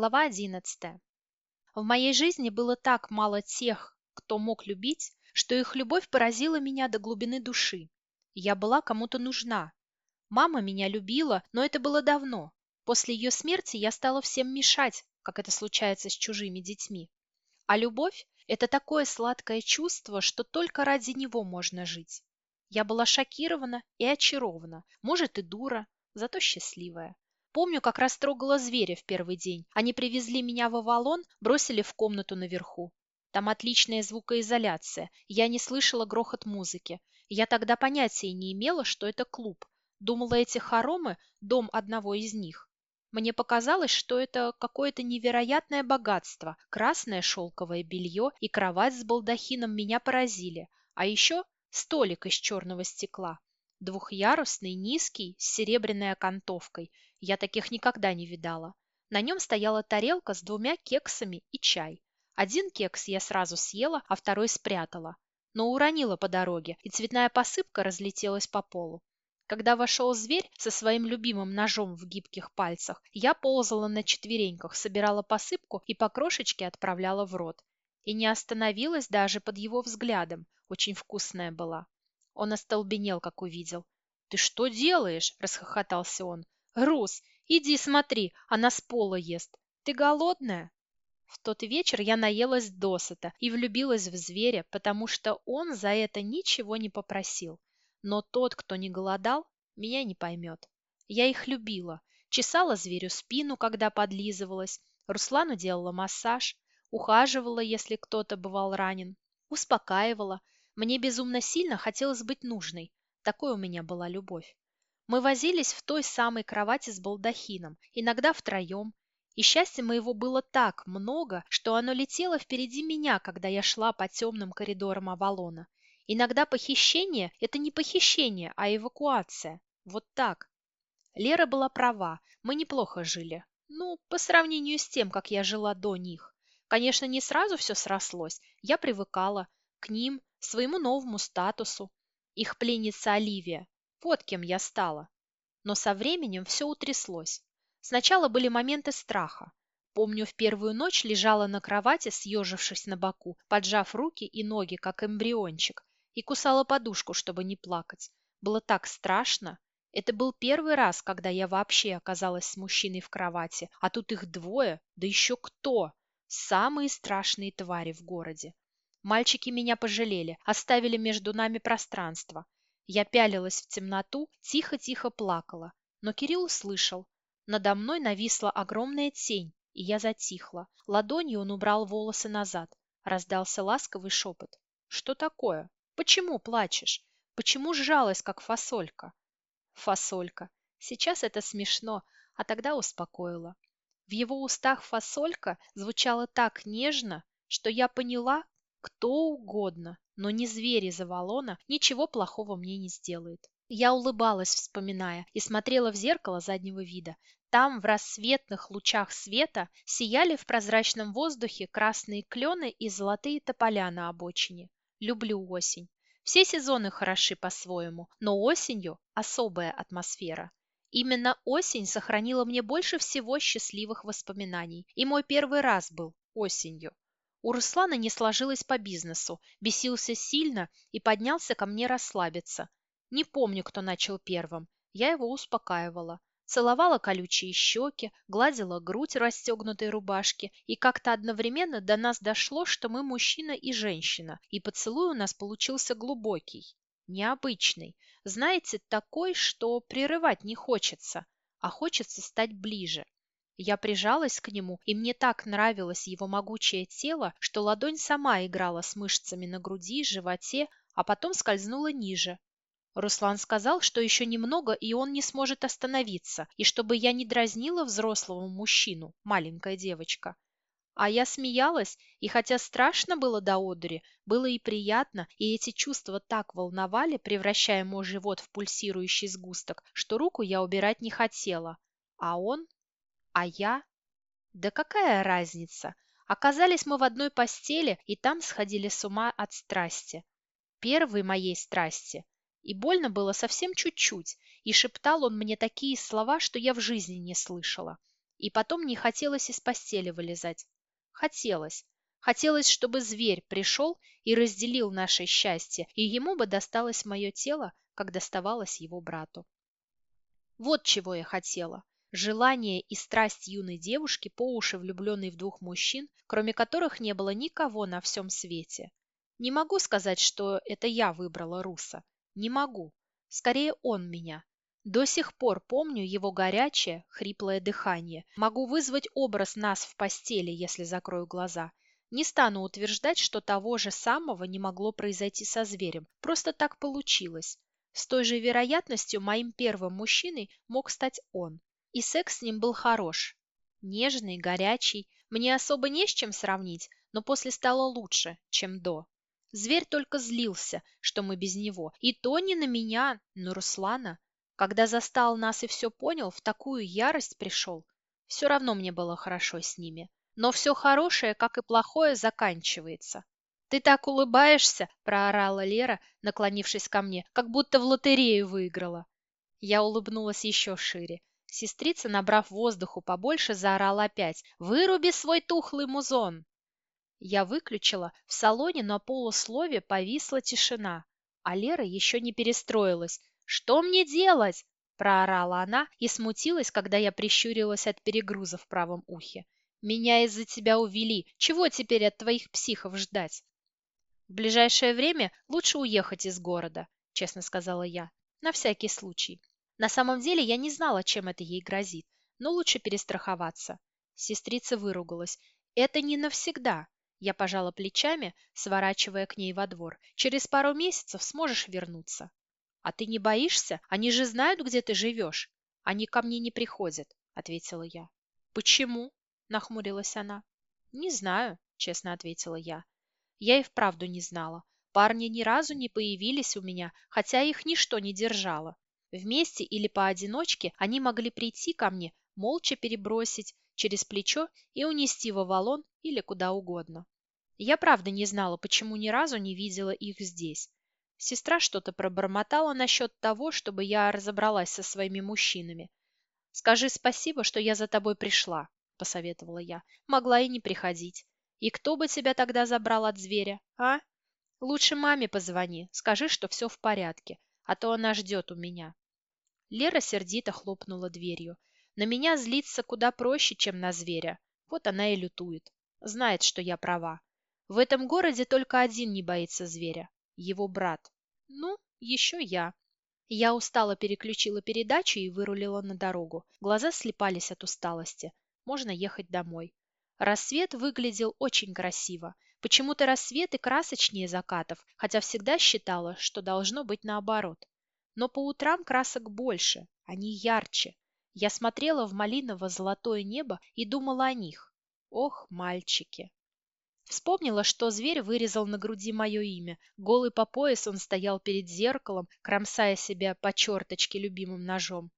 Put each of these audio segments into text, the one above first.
Глава 11. В моей жизни было так мало тех, кто мог любить, что их любовь поразила меня до глубины души. Я была кому-то нужна. Мама меня любила, но это было давно. После ее смерти я стала всем мешать, как это случается с чужими детьми. А любовь – это такое сладкое чувство, что только ради него можно жить. Я была шокирована и очарована, может и дура, зато счастливая. Помню, как растрогала зверя в первый день. Они привезли меня в Авалон, бросили в комнату наверху. Там отличная звукоизоляция. Я не слышала грохот музыки. Я тогда понятия не имела, что это клуб. Думала, эти хоромы – дом одного из них. Мне показалось, что это какое-то невероятное богатство. Красное шелковое белье и кровать с балдахином меня поразили. А еще столик из черного стекла. Двухъярусный, низкий, с серебряной окантовкой. Я таких никогда не видала. На нем стояла тарелка с двумя кексами и чай. Один кекс я сразу съела, а второй спрятала. Но уронила по дороге, и цветная посыпка разлетелась по полу. Когда вошел зверь со своим любимым ножом в гибких пальцах, я ползала на четвереньках, собирала посыпку и по крошечке отправляла в рот. И не остановилась даже под его взглядом. Очень вкусная была. Он остолбенел, как увидел. «Ты что делаешь?» – расхохотался он. «Рус, иди смотри, она с пола ест. Ты голодная?» В тот вечер я наелась досыта и влюбилась в зверя, потому что он за это ничего не попросил. Но тот, кто не голодал, меня не поймет. Я их любила. Чесала зверю спину, когда подлизывалась. Руслану делала массаж. Ухаживала, если кто-то бывал ранен. Успокаивала. Мне безумно сильно хотелось быть нужной. Такой у меня была любовь. Мы возились в той самой кровати с балдахином, иногда втроем. И счастья моего было так много, что оно летело впереди меня, когда я шла по темным коридорам Авалона. Иногда похищение – это не похищение, а эвакуация. Вот так. Лера была права, мы неплохо жили. Ну, по сравнению с тем, как я жила до них. Конечно, не сразу все срослось. Я привыкала к ним, своему новому статусу. Их пленница Оливия. Вот кем я стала. Но со временем все утряслось. Сначала были моменты страха. Помню, в первую ночь лежала на кровати, съежившись на боку, поджав руки и ноги, как эмбриончик, и кусала подушку, чтобы не плакать. Было так страшно. Это был первый раз, когда я вообще оказалась с мужчиной в кровати, а тут их двое, да еще кто? Самые страшные твари в городе. Мальчики меня пожалели, оставили между нами пространство. Я пялилась в темноту, тихо-тихо плакала. Но Кирилл услышал. Надо мной нависла огромная тень, и я затихла. Ладонью он убрал волосы назад. Раздался ласковый шепот. «Что такое? Почему плачешь? Почему сжалась, как фасолька?» Фасолька. Сейчас это смешно, а тогда успокоила. В его устах фасолька звучала так нежно, что я поняла, кто угодно, но не зверь из Авалона ничего плохого мне не сделает. Я улыбалась, вспоминая, и смотрела в зеркало заднего вида. Там, в рассветных лучах света, сияли в прозрачном воздухе красные клены и золотые тополя на обочине. Люблю осень. Все сезоны хороши по-своему, но осенью особая атмосфера. Именно осень сохранила мне больше всего счастливых воспоминаний, и мой первый раз был осенью. У Руслана не сложилось по бизнесу, бесился сильно и поднялся ко мне расслабиться. Не помню, кто начал первым. Я его успокаивала. Целовала колючие щеки, гладила грудь расстегнутой рубашке, и как-то одновременно до нас дошло, что мы мужчина и женщина, и поцелуй у нас получился глубокий, необычный. Знаете, такой, что прерывать не хочется, а хочется стать ближе. Я прижалась к нему, и мне так нравилось его могучее тело, что ладонь сама играла с мышцами на груди, животе, а потом скользнула ниже. Руслан сказал, что еще немного, и он не сможет остановиться, и чтобы я не дразнила взрослого мужчину, маленькая девочка. А я смеялась, и хотя страшно было до одури, было и приятно, и эти чувства так волновали, превращая мой живот в пульсирующий сгусток, что руку я убирать не хотела. А он а я? Да какая разница? Оказались мы в одной постели и там сходили с ума от страсти. Первой моей страсти. И больно было совсем чуть-чуть, и шептал он мне такие слова, что я в жизни не слышала. И потом не хотелось из постели вылезать. Хотелось. Хотелось, чтобы зверь пришел и разделил наше счастье, и ему бы досталось мое тело, как доставалось его брату. Вот чего я хотела. Желание и страсть юной девушки, по уши влюбленной в двух мужчин, кроме которых не было никого на всем свете. Не могу сказать, что это я выбрала Руса. Не могу. Скорее он меня. До сих пор помню его горячее, хриплое дыхание. Могу вызвать образ нас в постели, если закрою глаза. Не стану утверждать, что того же самого не могло произойти со зверем. Просто так получилось. С той же вероятностью моим первым мужчиной мог стать он. И секс с ним был хорош. Нежный, горячий. Мне особо не с чем сравнить, но после стало лучше, чем до. Зверь только злился, что мы без него. И то не на меня, на Руслана. Когда застал нас и все понял, в такую ярость пришел. Все равно мне было хорошо с ними. Но все хорошее, как и плохое, заканчивается. «Ты так улыбаешься!» – проорала Лера, наклонившись ко мне, как будто в лотерею выиграла. Я улыбнулась еще шире. Сестрица, набрав воздуху побольше, заорала опять. «Выруби свой тухлый музон!» Я выключила, в салоне на полуслове повисла тишина, а Лера еще не перестроилась. «Что мне делать?» – проорала она и смутилась, когда я прищурилась от перегруза в правом ухе. «Меня из-за тебя увели. Чего теперь от твоих психов ждать?» «В ближайшее время лучше уехать из города», – честно сказала я, на всякий случай. На самом деле я не знала, чем это ей грозит, но лучше перестраховаться. Сестрица выругалась. «Это не навсегда». Я пожала плечами, сворачивая к ней во двор. «Через пару месяцев сможешь вернуться». «А ты не боишься? Они же знают, где ты живешь». «Они ко мне не приходят», — ответила я. «Почему?» — нахмурилась она. «Не знаю», — честно ответила я. Я и вправду не знала. Парни ни разу не появились у меня, хотя их ничто не держало. Вместе или поодиночке они могли прийти ко мне, молча перебросить через плечо и унести в Авалон или куда угодно. Я правда не знала, почему ни разу не видела их здесь. Сестра что-то пробормотала насчет того, чтобы я разобралась со своими мужчинами. «Скажи спасибо, что я за тобой пришла», — посоветовала я. «Могла и не приходить. И кто бы тебя тогда забрал от зверя, а? Лучше маме позвони, скажи, что все в порядке, а то она ждет у меня. Лера сердито хлопнула дверью. На меня злиться куда проще, чем на зверя. Вот она и лютует. Знает, что я права. В этом городе только один не боится зверя. Его брат. Ну, еще я. Я устало переключила передачу и вырулила на дорогу. Глаза слепались от усталости. Можно ехать домой. Рассвет выглядел очень красиво. Почему-то рассветы красочнее закатов, хотя всегда считала, что должно быть наоборот. Но по утрам красок больше, они ярче. Я смотрела в малиново-золотое небо и думала о них. Ох, мальчики! Вспомнила, что зверь вырезал на груди мое имя. Голый по пояс он стоял перед зеркалом, кромсая себя по черточке любимым ножом.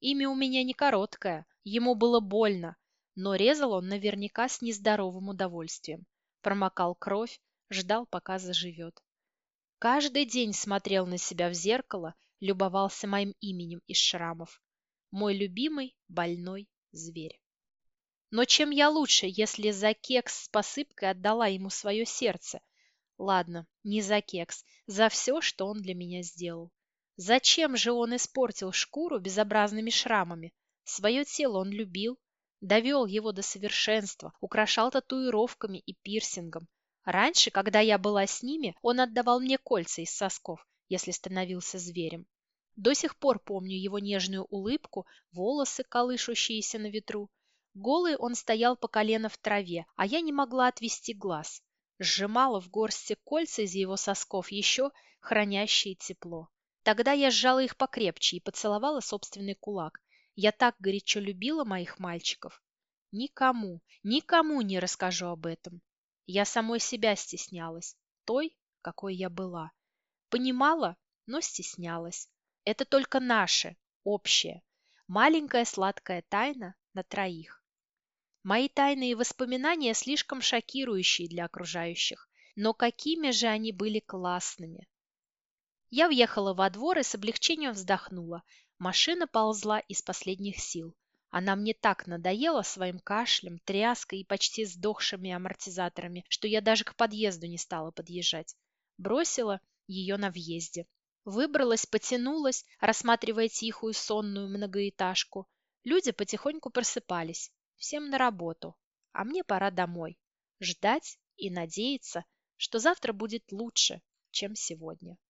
Имя у меня не короткое, ему было больно, но резал он наверняка с нездоровым удовольствием. Промокал кровь, ждал, пока заживет. Каждый день смотрел на себя в зеркало любовался моим именем из шрамов. Мой любимый больной зверь. Но чем я лучше, если за кекс с посыпкой отдала ему свое сердце? Ладно, не за кекс, за все, что он для меня сделал. Зачем же он испортил шкуру безобразными шрамами? Свое тело он любил, довел его до совершенства, украшал татуировками и пирсингом. Раньше, когда я была с ними, он отдавал мне кольца из сосков, если становился зверем. До сих пор помню его нежную улыбку, волосы, колышущиеся на ветру. Голый он стоял по колено в траве, а я не могла отвести глаз. Сжимала в горсти кольца из его сосков еще хранящие тепло. Тогда я сжала их покрепче и поцеловала собственный кулак. Я так горячо любила моих мальчиков. Никому, никому не расскажу об этом. Я самой себя стеснялась, той, какой я была. Понимала, но стеснялась. Это только наше, общее. Маленькая сладкая тайна на троих. Мои тайные воспоминания слишком шокирующие для окружающих, но какими же они были классными. Я въехала во двор и с облегчением вздохнула. Машина ползла из последних сил. Она мне так надоела своим кашлем, тряской и почти сдохшими амортизаторами, что я даже к подъезду не стала подъезжать. Бросила ее на въезде. Выбралась, потянулась, рассматривая тихую сонную многоэтажку. Люди потихоньку просыпались. Всем на работу. А мне пора домой. Ждать и надеяться, что завтра будет лучше, чем сегодня.